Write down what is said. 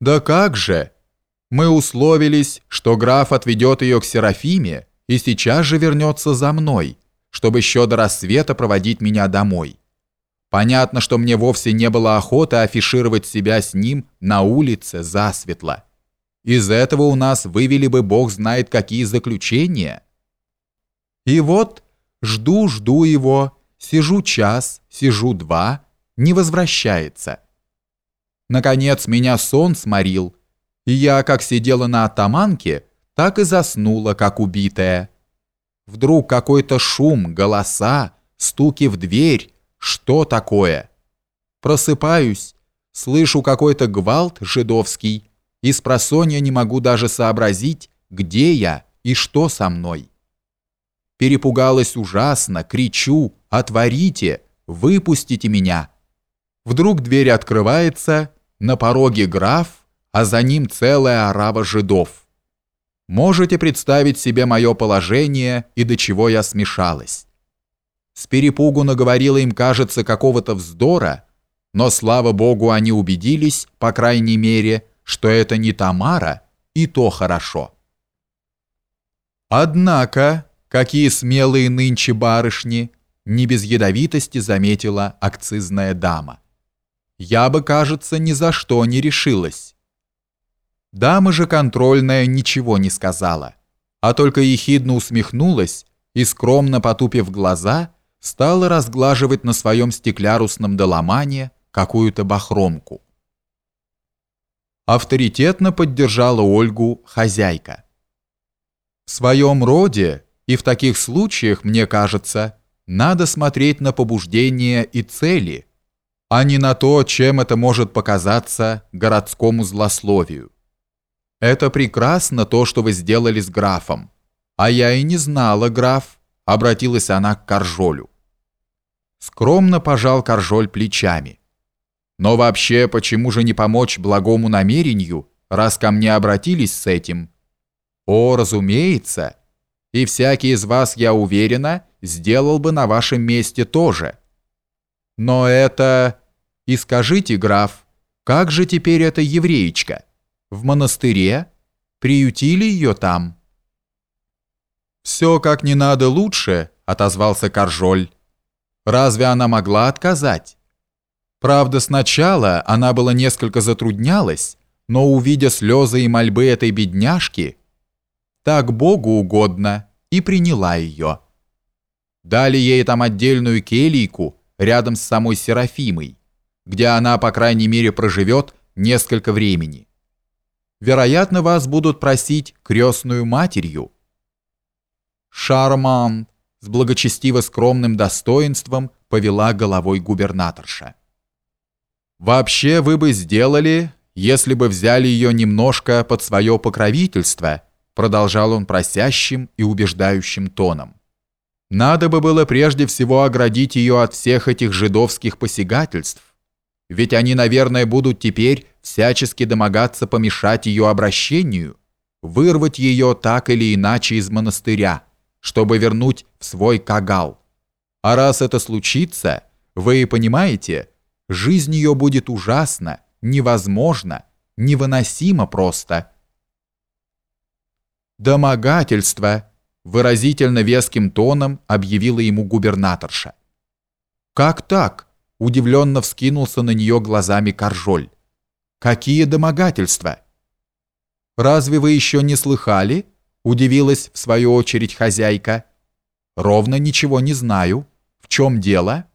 «Да как же! Мы условились, что граф отведет ее к Серафиме и сейчас же вернется за мной, чтобы еще до рассвета проводить меня домой. Понятно, что мне вовсе не было охоты афишировать себя с ним на улице засветло. Из этого у нас вывели бы бог знает какие заключения. И вот жду-жду его, сижу час, сижу два, не возвращается». Наконец меня сон сморил, и я, как сидела на атаманке, так и заснула, как убитая. Вдруг какой-то шум, голоса, стуки в дверь. Что такое? Просыпаюсь, слышу какой-то гвалт жидовский, и с просонья не могу даже сообразить, где я и что со мной. Перепугалась ужасно, кричу «Отворите! Выпустите меня!» Вдруг дверь открывается, на пороге граф, а за ним целая орава жидов. Можете представить себе мое положение и до чего я смешалась. С перепугу наговорила им, кажется, какого-то вздора, но, слава богу, они убедились, по крайней мере, что это не Тамара, и то хорошо. Однако, какие смелые нынче барышни, не без ядовитости заметила акцизная дама я бы, кажется, ни за что не решилась. Дама же контрольная ничего не сказала, а только ехидно усмехнулась и, скромно потупив глаза, стала разглаживать на своем стеклярусном доломане какую-то бахромку. Авторитетно поддержала Ольгу хозяйка. В своем роде и в таких случаях, мне кажется, надо смотреть на побуждения и цели – а не на то, чем это может показаться городскому злословию. Это прекрасно то, что вы сделали с графом. А я и не знала, граф, обратилась она к Коржолю. Скромно пожал Коржоль плечами. Но вообще, почему же не помочь благому намерению, раз ко мне обратились с этим? О, разумеется. И всякий из вас, я уверена, сделал бы на вашем месте тоже. Но это... И скажите, граф, как же теперь эта евреечка? В монастыре? Приютили ее там?» «Все как не надо лучше», — отозвался Коржоль. «Разве она могла отказать?» Правда, сначала она была несколько затруднялась, но увидя слезы и мольбы этой бедняжки, так Богу угодно, и приняла ее. Дали ей там отдельную келийку рядом с самой Серафимой где она, по крайней мере, проживет несколько времени. Вероятно, вас будут просить крестную матерью. Шарман с благочестиво скромным достоинством повела головой губернаторша. Вообще вы бы сделали, если бы взяли ее немножко под свое покровительство, продолжал он просящим и убеждающим тоном. Надо бы было прежде всего оградить ее от всех этих жидовских посягательств, ведь они, наверное, будут теперь всячески домогаться помешать ее обращению, вырвать ее так или иначе из монастыря, чтобы вернуть в свой кагал. А раз это случится, вы понимаете, жизнь ее будет ужасна, невозможна, невыносима просто. «Домогательство!» – выразительно веским тоном объявила ему губернаторша. «Как так?» Удивленно вскинулся на нее глазами Коржоль. «Какие домогательства?» «Разве вы еще не слыхали?» Удивилась в свою очередь хозяйка. «Ровно ничего не знаю. В чем дело?»